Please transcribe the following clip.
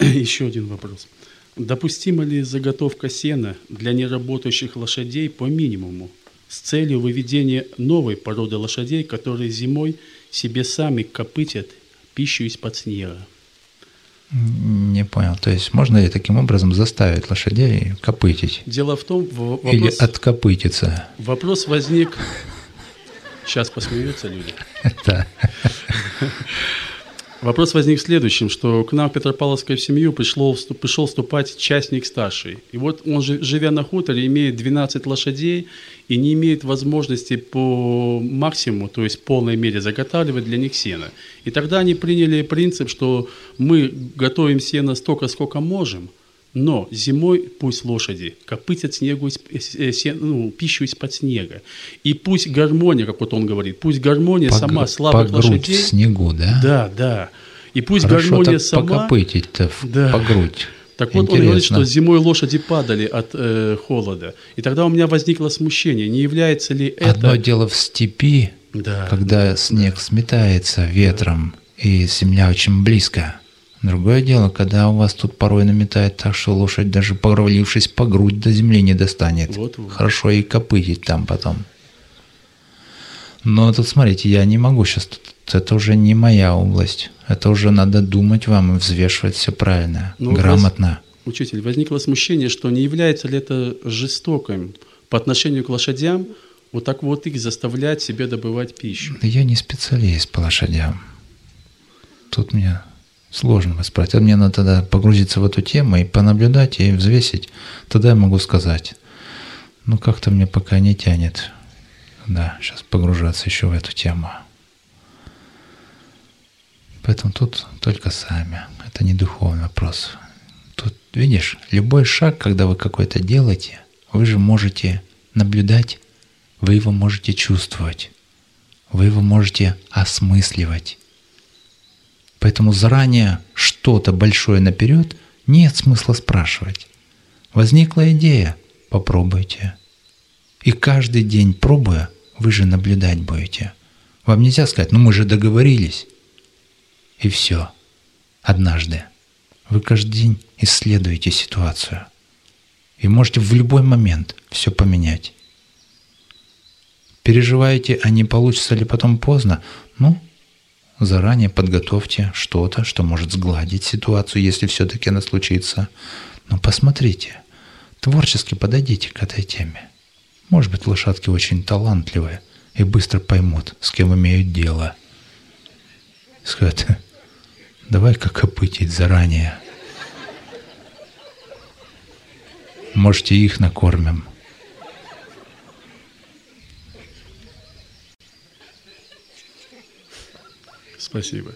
Еще один вопрос. Допустима ли заготовка сена для неработающих лошадей по минимуму с целью выведения новой породы лошадей, которые зимой себе сами копытят пищу из-под снега? Не понял. То есть можно ли таким образом заставить лошадей копытить? Дело в том, вопрос, Или откопытиться? вопрос возник... Сейчас посмеются люди. Да. Вопрос возник в следующем, что к нам в Петропавловскую семью пришло, пришел вступать частник старший. И вот он, живя на хуторе, имеет 12 лошадей и не имеет возможности по максимуму, то есть в полной мере заготавливать для них сено. И тогда они приняли принцип, что мы готовим сено столько, сколько можем, но зимой пусть лошади копытят снегу, э, се- ну, пищу из-под снега. И пусть гармония, как вот он говорит, пусть гармония По сама слабых по грудь лошадей... в снегу, да? Да, да. И пусть Хорошо гармония так сама... покопытить-то Да. по грудь. Так вот, он говорит, Интересно. что зимой лошади падали от э, холода. И тогда у меня возникло смущение, не является ли это... Одно дело в степи, Да, когда снег сметается ветром, и земля очень близко. Другое дело, когда у вас тут порой наметает так, что лошадь, даже провалившись по грудь, до земли не достанет. Вот-вот. Хорошо и копытить там потом. Но тут, смотрите, я не могу сейчас, это уже не моя область. Это уже надо думать вам и взвешивать все правильно, Ну, грамотно. Учитель, возникло смущение, что не является ли это жестоким по отношению к лошадям, вот так вот их заставлять себе добывать пищу. Да я не специалист по лошадям. Тут мне сложно воспрать. А мне надо тогда погрузиться в эту тему и понаблюдать, и взвесить. Тогда я могу сказать. Ну, как-то мне пока не тянет. Да, сейчас погружаться еще в эту тему. Поэтому тут только сами. Это не духовный вопрос. Тут, видишь, любой шаг, когда вы какой-то делаете, вы же можете наблюдать, вы его можете чувствовать. Вы его можете осмысливать. Поэтому заранее что-то большое наперед нет смысла спрашивать. Возникла идея, попробуйте. И каждый день пробуя, вы же наблюдать будете. Вам нельзя сказать, ну мы же договорились. И все. Однажды. Вы каждый день исследуете ситуацию. И можете в любой момент все поменять. Переживаете, а не получится ли потом поздно? Ну, заранее подготовьте что-то, что может сгладить ситуацию, если все-таки она случится. Но посмотрите, творчески подойдите к этой теме. Может быть, лошадки очень талантливые и быстро поймут, с кем имеют дело. Скажут, давай-ка копытить заранее. Можете их накормим. Спасибо.